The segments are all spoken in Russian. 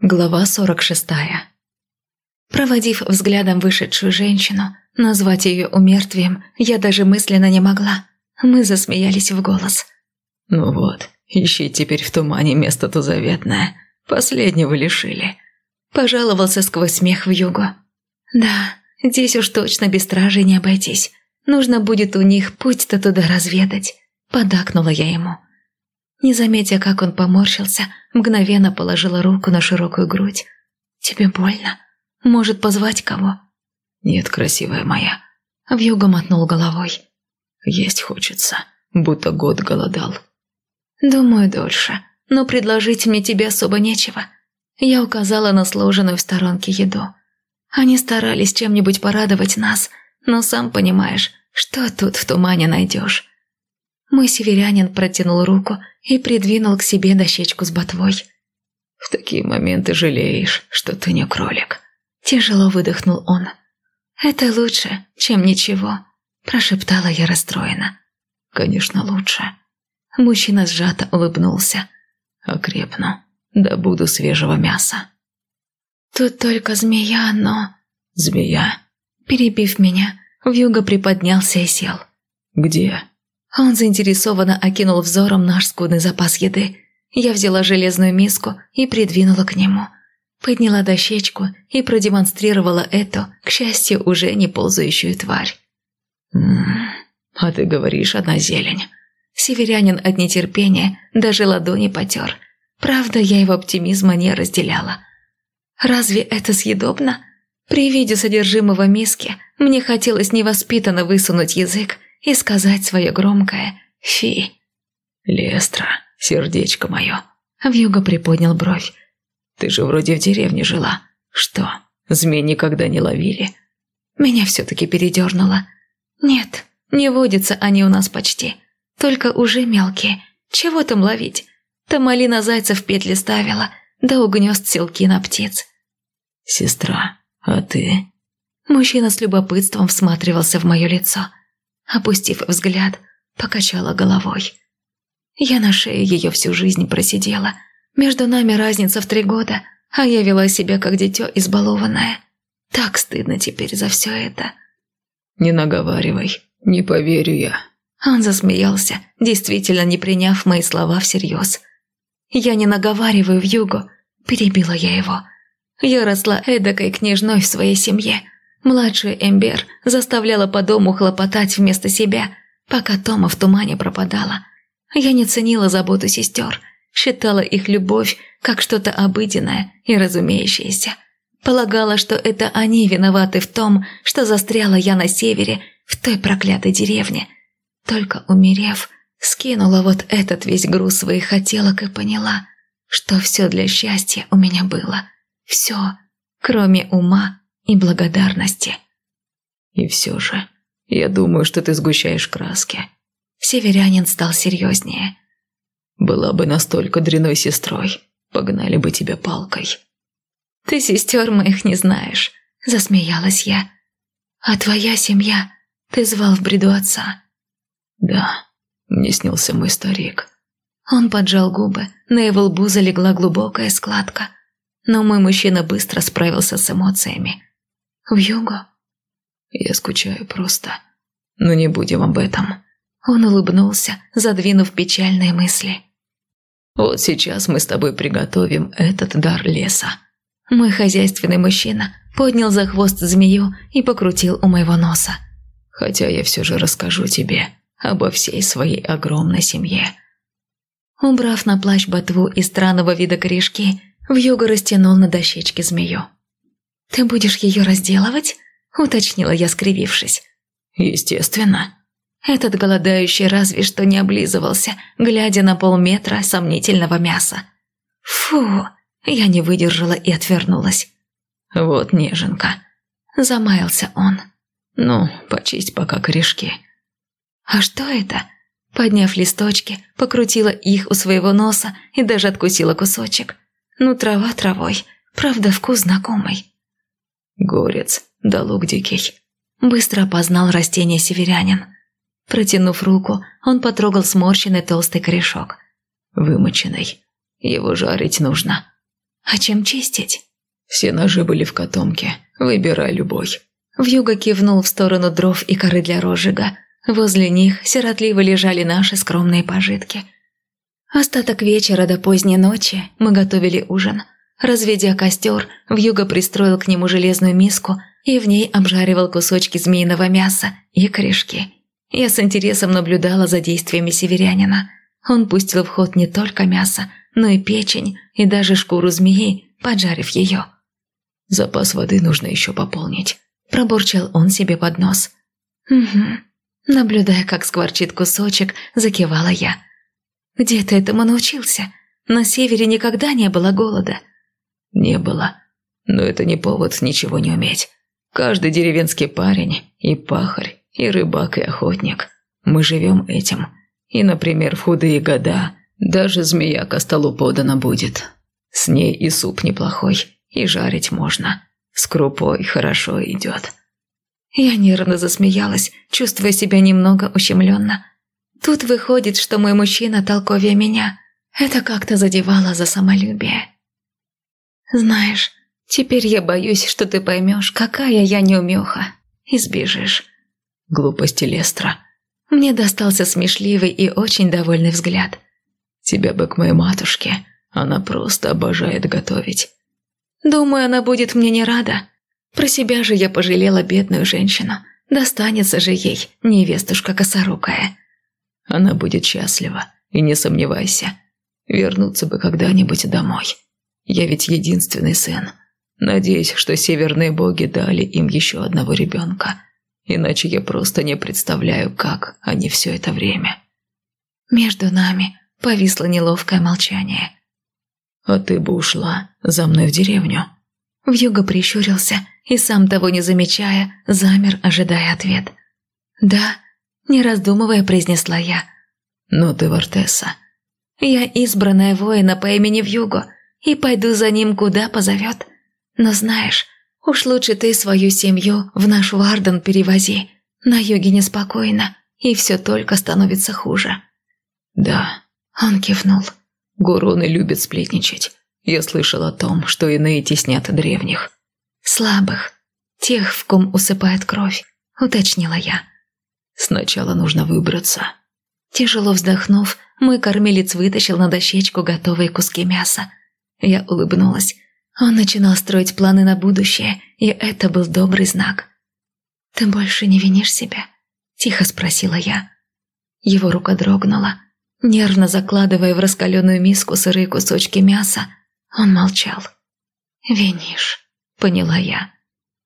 Глава 46 Проводив взглядом вышедшую женщину, назвать ее умертвием я даже мысленно не могла. Мы засмеялись в голос. «Ну вот, ищи теперь в тумане место-то заветное. Последнего лишили». Пожаловался сквозь смех в югу. «Да, здесь уж точно без стражей не обойтись. Нужно будет у них путь-то туда разведать». Подакнула я ему. Не заметя, как он поморщился, мгновенно положила руку на широкую грудь. «Тебе больно? Может, позвать кого?» «Нет, красивая моя». Вьюга мотнул головой. «Есть хочется, будто год голодал». «Думаю, дольше, но предложить мне тебе особо нечего». Я указала на сложенную в сторонке еду. Они старались чем-нибудь порадовать нас, но сам понимаешь, что тут в тумане найдешь. Мой северянин протянул руку и придвинул к себе дощечку с ботвой. «В такие моменты жалеешь, что ты не кролик», – тяжело выдохнул он. «Это лучше, чем ничего», – прошептала я расстроена. «Конечно, лучше». Мужчина сжато улыбнулся. «Окрепну, добуду свежего мяса». «Тут только змея, но...» «Змея?» Перебив меня, Вьюга приподнялся и сел. «Где?» Он заинтересованно окинул взором наш скудный запас еды. Я взяла железную миску и придвинула к нему. Подняла дощечку и продемонстрировала эту, к счастью, уже не ползающую тварь. «М-м, а ты говоришь, одна зелень». Северянин от нетерпения даже ладони потер. Правда, я его оптимизма не разделяла. «Разве это съедобно?» При виде содержимого миски мне хотелось невоспитанно высунуть язык и сказать свое громкое «Фи». «Лестра, сердечко мое». Вьюга приподнял бровь. «Ты же вроде в деревне жила. Что, змей никогда не ловили?» Меня все-таки передернуло. «Нет, не водятся они у нас почти. Только уже мелкие. Чего там ловить? Тамалина зайцев в петли ставила, да у гнезд селки на птиц». «Сестра, а ты?» Мужчина с любопытством всматривался в мое лицо опустив взгляд, покачала головой. Я на шее ее всю жизнь просидела. Между нами разница в три года, а я вела себя как дитё избалованное. Так стыдно теперь за все это. «Не наговаривай, не поверю я». Он засмеялся, действительно не приняв мои слова всерьез. «Я не наговариваю в югу», – перебила я его. «Я росла эдакой княжной в своей семье». Младшую Эмбер заставляла по дому хлопотать вместо себя, пока Тома в тумане пропадала. Я не ценила заботу сестер, считала их любовь как что-то обыденное и разумеющееся. Полагала, что это они виноваты в том, что застряла я на севере, в той проклятой деревне. Только умерев, скинула вот этот весь груз своих хотелок и поняла, что все для счастья у меня было. Все, кроме ума и благодарности. И все же, я думаю, что ты сгущаешь краски. Северянин стал серьезнее. Была бы настолько дряной сестрой, погнали бы тебя палкой. Ты сестер моих не знаешь, засмеялась я. А твоя семья, ты звал в бреду отца. Да, мне снился мой старик. Он поджал губы, на его лбу залегла глубокая складка. Но мой мужчина быстро справился с эмоциями. В югу? Я скучаю просто. Но не будем об этом. Он улыбнулся, задвинув печальные мысли. Вот сейчас мы с тобой приготовим этот дар леса. Мой хозяйственный мужчина поднял за хвост змею и покрутил у моего носа. Хотя я все же расскажу тебе обо всей своей огромной семье. Убрав на плащ ботву и странного вида корешки, Вьюга растянул на дощечке змею. «Ты будешь ее разделывать?» – уточнила я, скривившись. «Естественно». Этот голодающий разве что не облизывался, глядя на полметра сомнительного мяса. «Фу!» – я не выдержала и отвернулась. «Вот неженка», – замаялся он. «Ну, почисть пока корешки». «А что это?» Подняв листочки, покрутила их у своего носа и даже откусила кусочек. Ну, трава травой, правда, вкус знакомый. Горец, да лук дикий. Быстро опознал растение северянин. Протянув руку, он потрогал сморщенный толстый корешок. Вымоченный. Его жарить нужно. А чем чистить? Все ножи были в котомке. Выбирай любой. Вьюга кивнул в сторону дров и коры для розжига. Возле них сиротливо лежали наши скромные пожитки. Остаток вечера до поздней ночи мы готовили ужин. Разведя костер, Вьюга пристроил к нему железную миску и в ней обжаривал кусочки змеиного мяса и корешки. Я с интересом наблюдала за действиями северянина. Он пустил в ход не только мясо, но и печень, и даже шкуру змеи, поджарив ее. «Запас воды нужно еще пополнить», – пробурчал он себе под нос. «Угу». Наблюдая, как скворчит кусочек, закивала я. «Где ты этому научился? На севере никогда не было голода». «Не было. Но это не повод ничего не уметь. Каждый деревенский парень, и пахарь, и рыбак, и охотник. Мы живем этим. И, например, в худые года даже змея ко столу подана будет. С ней и суп неплохой, и жарить можно. С крупой хорошо идет». Я нервно засмеялась, чувствуя себя немного ущемленно. Тут выходит, что мой мужчина толковее меня. Это как-то задевало за самолюбие. Знаешь, теперь я боюсь, что ты поймешь, какая я неумеха, и сбежишь. Глупости Лестра. Мне достался смешливый и очень довольный взгляд. Тебя бы к моей матушке. Она просто обожает готовить. Думаю, она будет мне не рада. Про себя же я пожалела бедную женщину. Достанется же ей, невестушка косорукая. Она будет счастлива, и не сомневайся. Вернуться бы когда-нибудь домой. Я ведь единственный сын. Надеюсь, что северные боги дали им еще одного ребенка. Иначе я просто не представляю, как они все это время. Между нами повисло неловкое молчание. «А ты бы ушла за мной в деревню?» Вьюга прищурился и, сам того не замечая, замер, ожидая ответ. «Да», – не раздумывая, произнесла я. «Но ты Вартесса». «Я избранная воина по имени Вьюго и пойду за ним, куда позовет. Но знаешь, уж лучше ты свою семью в наш Варден перевози. На юге неспокойно, и все только становится хуже». «Да», – он кивнул. «Гуроны любят сплетничать. Я слышал о том, что иные теснят древних. Слабых. Тех, в ком усыпает кровь, уточнила я. Сначала нужно выбраться. Тяжело вздохнув, мой кормилец вытащил на дощечку готовые куски мяса. Я улыбнулась. Он начинал строить планы на будущее, и это был добрый знак. «Ты больше не винишь себя?» – тихо спросила я. Его рука дрогнула. Нервно закладывая в раскаленную миску сырые кусочки мяса, он молчал. «Винишь», — поняла я.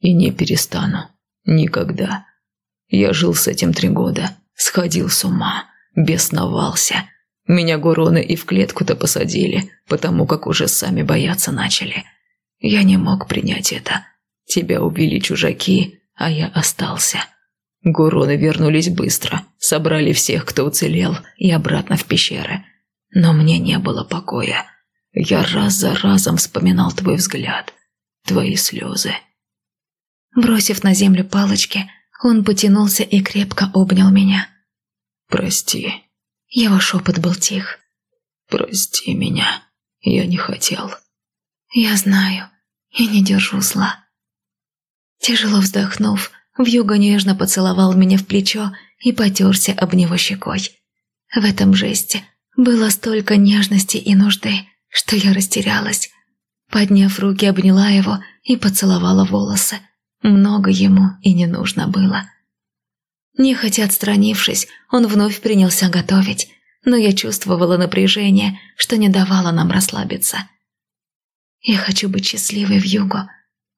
«И не перестану. Никогда. Я жил с этим три года, сходил с ума, бесновался. Меня гуроны и в клетку-то посадили, потому как уже сами бояться начали. Я не мог принять это. Тебя убили чужаки, а я остался». Гуроны вернулись быстро, собрали всех, кто уцелел, и обратно в пещеры. Но мне не было покоя. Я раз за разом вспоминал твой взгляд, твои слезы. Бросив на землю палочки, он потянулся и крепко обнял меня. «Прости». Его шепот был тих. «Прости меня. Я не хотел». «Я знаю и не держу зла». Тяжело вздохнув, Вьюга нежно поцеловал меня в плечо и потерся об него щекой. В этом жесте было столько нежности и нужды, что я растерялась. Подняв руки, обняла его и поцеловала волосы. Много ему и не нужно было. Нехотя отстранившись, он вновь принялся готовить, но я чувствовала напряжение, что не давало нам расслабиться. Я хочу быть счастливой в югу.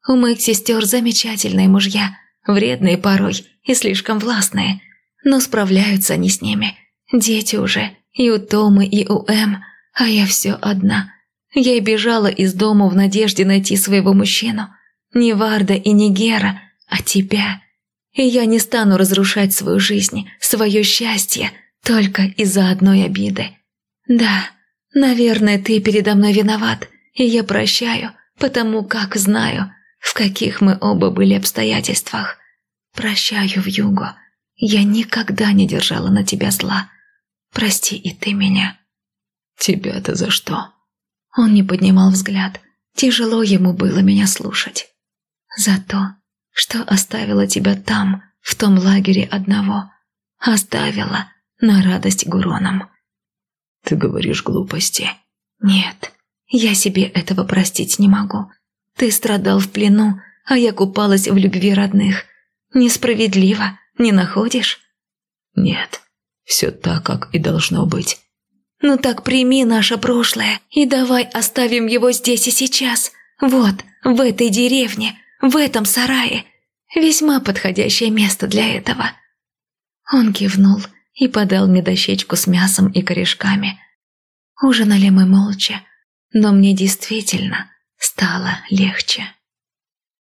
У моих сестер замечательные мужья, вредные порой и слишком властные, но справляются они с ними. Дети уже, и у Томы, и у Эм, а я все одна. Я и бежала из дома в надежде найти своего мужчину. Не Варда и не Гера, а тебя. И я не стану разрушать свою жизнь, свое счастье, только из-за одной обиды. Да, наверное, ты передо мной виноват, и я прощаю, потому как знаю, в каких мы оба были обстоятельствах. Прощаю в югу. Я никогда не держала на тебя зла. Прости и ты меня. «Тебя-то за что?» Он не поднимал взгляд. Тяжело ему было меня слушать. За то, что оставила тебя там, в том лагере одного. Оставила на радость Гуронам. Ты говоришь глупости. Нет, я себе этого простить не могу. Ты страдал в плену, а я купалась в любви родных. Несправедливо, не находишь? Нет, все так, как и должно быть. Ну так прими наше прошлое и давай оставим его здесь и сейчас. Вот, в этой деревне, в этом сарае. Весьма подходящее место для этого. Он кивнул и подал мне дощечку с мясом и корешками. Ужинали мы молча, но мне действительно стало легче.